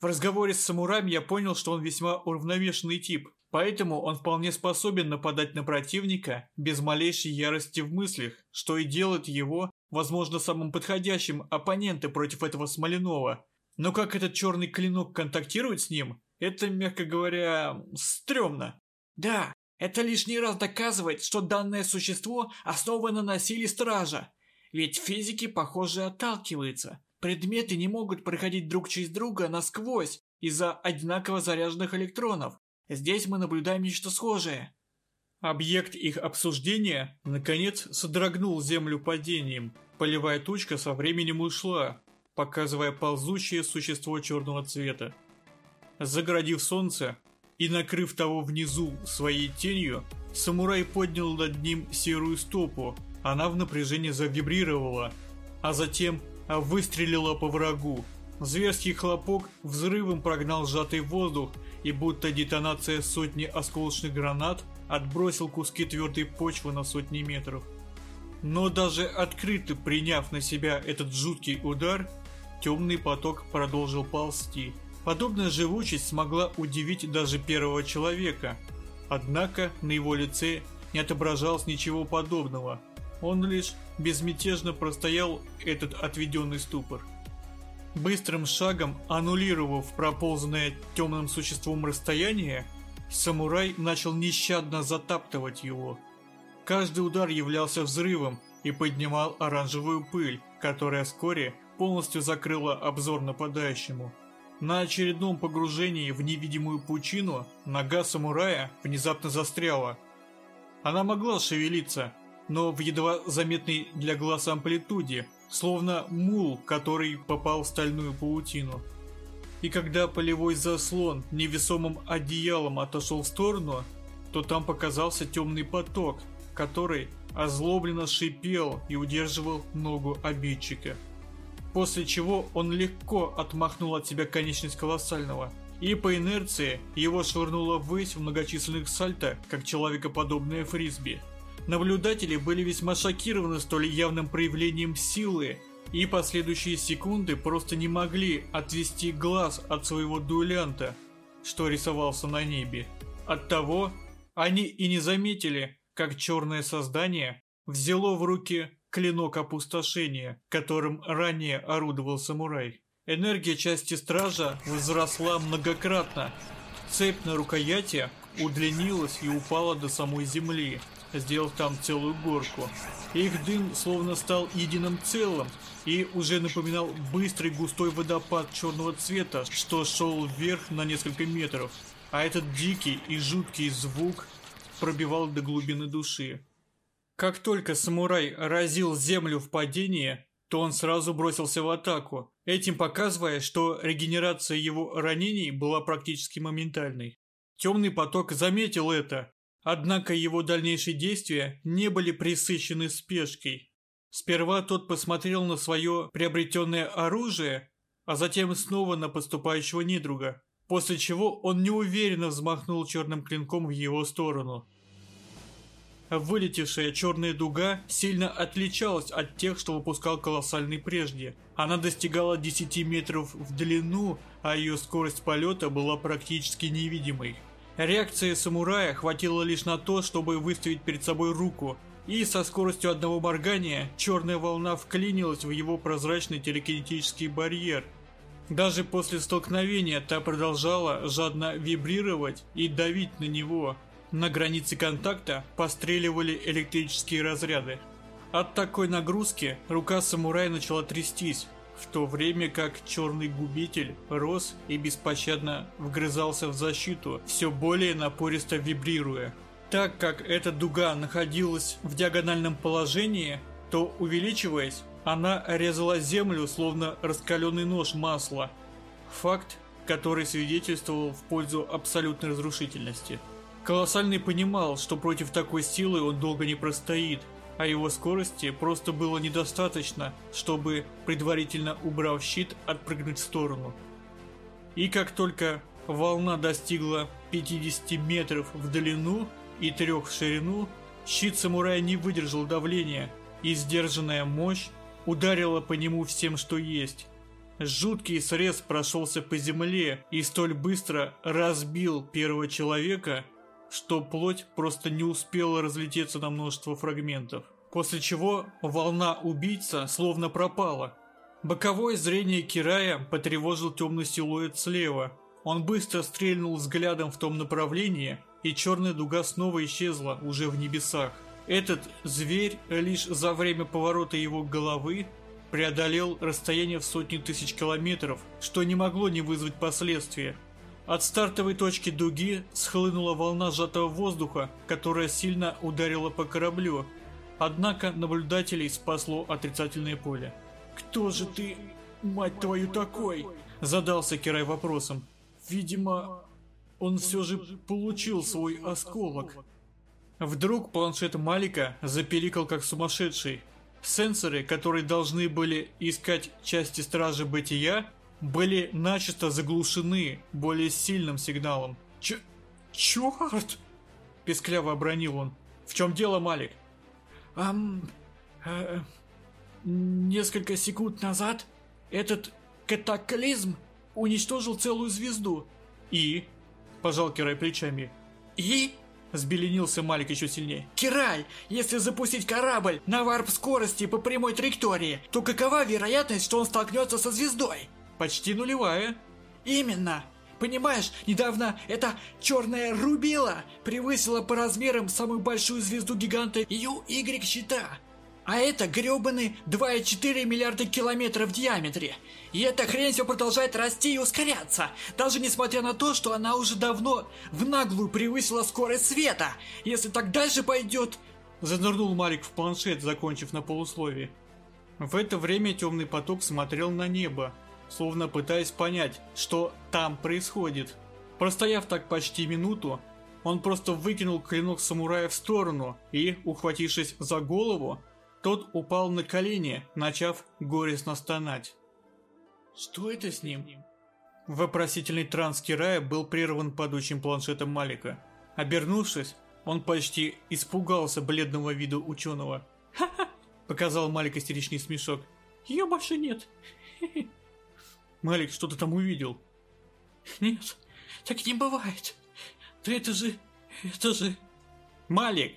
В разговоре с самураем я понял, что он весьма уравновешенный тип, поэтому он вполне способен нападать на противника без малейшей ярости в мыслях, что и делает его, возможно, самым подходящим оппонентом против этого Смоленова. Но как этот черный клинок контактирует с ним, это, мягко говоря, стрёмно. Да, это лишний раз доказывает, что данное существо основано на силе стража. Ведь физики, похоже, отталкиваются. Предметы не могут проходить друг через друга насквозь из-за одинаково заряженных электронов. Здесь мы наблюдаем нечто схожее. Объект их обсуждения, наконец, содрогнул землю падением. Полевая тучка со временем ушла, показывая ползущее существо черного цвета. Заградив солнце, и, накрыв того внизу своей тенью, самурай поднял над ним серую стопу. Она в напряжении завибрировала, а затем выстрелила по врагу. Зверский хлопок взрывом прогнал сжатый воздух, и будто детонация сотни осколочных гранат отбросил куски твердой почвы на сотни метров. Но даже открыто приняв на себя этот жуткий удар, темный поток продолжил ползти – Подобная живучесть смогла удивить даже первого человека. Однако на его лице не отображалось ничего подобного. Он лишь безмятежно простоял этот отведенный ступор. Быстрым шагом, аннулировав проползанное темным существом расстояние, самурай начал нещадно затаптывать его. Каждый удар являлся взрывом и поднимал оранжевую пыль, которая вскоре полностью закрыла обзор нападающему. На очередном погружении в невидимую пучину нога самурая внезапно застряла. Она могла шевелиться, но в едва заметной для глаз амплитуде, словно мул, который попал в стальную паутину. И когда полевой заслон невесомым одеялом отошел в сторону, то там показался темный поток, который озлобленно шипел и удерживал ногу обидчика. После чего он легко отмахнул от себя конечность колоссального, и по инерции его швырнуло ввысь в многочисленных сальто, как человекоподобное фрисби. Наблюдатели были весьма шокированы столь явным проявлением силы, и последующие секунды просто не могли отвести глаз от своего дуэлянта, что рисовался на небе. Оттого они и не заметили, как черное создание взяло в руки клинок опустошения, которым ранее орудовал самурай. Энергия части стража возросла многократно. Цепь на рукояти удлинилась и упала до самой земли, сделав там целую горку. Их дым словно стал единым целым и уже напоминал быстрый густой водопад черного цвета, что шел вверх на несколько метров. А этот дикий и жуткий звук пробивал до глубины души. Как только самурай разил землю в падении, то он сразу бросился в атаку, этим показывая, что регенерация его ранений была практически моментальной. Темный поток заметил это, однако его дальнейшие действия не были присыщены спешкой. Сперва тот посмотрел на свое приобретенное оружие, а затем снова на поступающего недруга, после чего он неуверенно взмахнул черным клинком в его сторону. Вылетевшая черная дуга сильно отличалась от тех, что выпускал колоссальный прежде. Она достигала 10 метров в длину, а ее скорость полета была практически невидимой. Реакции самурая хватило лишь на то, чтобы выставить перед собой руку, и со скоростью одного моргания черная волна вклинилась в его прозрачный телекинетический барьер. Даже после столкновения та продолжала жадно вибрировать и давить на него, на границе контакта постреливали электрические разряды. От такой нагрузки рука самурая начала трястись, в то время как черный губитель рос и беспощадно вгрызался в защиту, все более напористо вибрируя. Так как эта дуга находилась в диагональном положении, то увеличиваясь, она резала землю, словно раскаленный нож масла. Факт, который свидетельствовал в пользу абсолютной разрушительности. Колоссальный понимал, что против такой силы он долго не простоит, а его скорости просто было недостаточно, чтобы, предварительно убрав щит, отпрыгнуть в сторону. И как только волна достигла 50 метров в длину и 3 в ширину, щит самурая не выдержал давления, и сдержанная мощь ударила по нему всем, что есть. Жуткий срез прошелся по земле и столь быстро разбил первого человека, что плоть просто не успела разлететься на множество фрагментов. После чего волна убийца словно пропала. Боковое зрение Кирая потревожил темный силуэт слева. Он быстро стрельнул взглядом в том направлении, и черная дуга снова исчезла уже в небесах. Этот зверь лишь за время поворота его головы преодолел расстояние в сотни тысяч километров, что не могло не вызвать последствия. От стартовой точки дуги схлынула волна сжатого воздуха, которая сильно ударила по кораблю. Однако наблюдателей спасло отрицательное поле. «Кто же ты, мать твою, такой?» Задался Кирай вопросом. «Видимо, он все же получил свой осколок». Вдруг планшет Малика запеликал как сумасшедший. Сенсоры, которые должны были искать части Стражи Бытия, были начисто заглушены более сильным сигналом. Ч... Черт! Пескляво обронил он. В чем дело, Малик? Ам... Э, несколько секунд назад этот катаклизм уничтожил целую звезду. И? Пожал Кирай плечами. И? Сбеленился Малик еще сильнее. «Кирай, если запустить корабль на варп скорости по прямой траектории, то какова вероятность, что он столкнется со звездой?» Почти нулевая. Именно. Понимаешь, недавно эта черная рубила превысила по размерам самую большую звезду гиганта UY щита. А это гребаные 2,4 миллиарда километров в диаметре. И эта хрень все продолжает расти и ускоряться, даже несмотря на то, что она уже давно в наглую превысила скорость света. Если так дальше пойдет... Занырнул Марик в планшет, закончив на полусловие. В это время темный поток смотрел на небо, словно пытаясь понять, что там происходит. Простояв так почти минуту, он просто выкинул клинок самурая в сторону и, ухватившись за голову, тот упал на колени, начав горестно стонать. «Что это с ним?» Вопросительный транс Кирая был прерван падающим планшетом Малика. Обернувшись, он почти испугался бледного вида ученого. «Ха-ха!» – показал Малик истеричный смешок. «Ее больше нет!» «Малик, что ты там увидел?» «Нет, так не бывает!» Да это же... это же... Малик!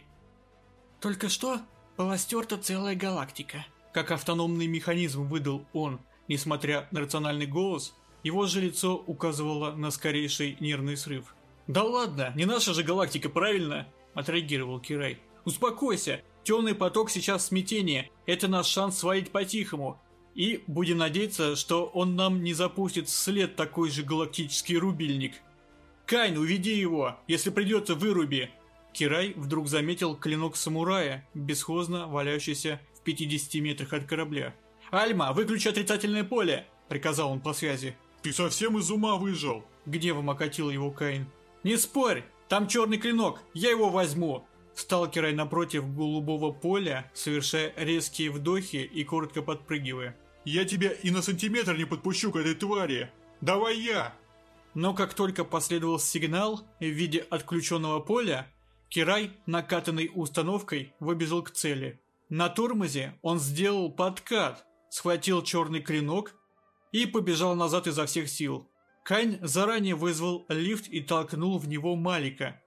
Только что была стерта целая галактика. Как автономный механизм выдал он, несмотря на рациональный голос, его же лицо указывало на скорейший нервный срыв. «Да ладно, не наша же галактика, правильно?» – отреагировал Кирай. «Успокойся, темный поток сейчас в смятении, это наш шанс свалить по-тихому. И будем надеяться, что он нам не запустит вслед такой же галактический рубильник». «Кайн, уведи его! Если придется, выруби!» Кирай вдруг заметил клинок самурая, бесхозно валяющийся в 50 метрах от корабля. «Альма, выключи отрицательное поле!» – приказал он по связи. «Ты совсем из ума выжил!» – гневом окатил его Кайн. «Не спорь! Там черный клинок! Я его возьму!» Стал Кирай напротив голубого поля, совершая резкие вдохи и коротко подпрыгивая. «Я тебя и на сантиметр не подпущу к этой твари! Давай я!» Но как только последовал сигнал в виде отключенного поля, Кирай, накатанный установкой, выбежал к цели. На тормозе он сделал подкат, схватил черный клинок и побежал назад изо всех сил. Кань заранее вызвал лифт и толкнул в него Малика,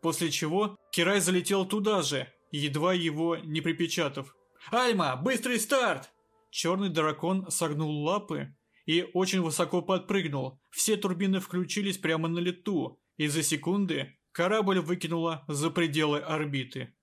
после чего Кирай залетел туда же, едва его не припечатав. «Альма, быстрый старт!» Черный дракон согнул лапы и очень высоко подпрыгнул. Все турбины включились прямо на лету, и за секунды корабль выкинуло за пределы орбиты.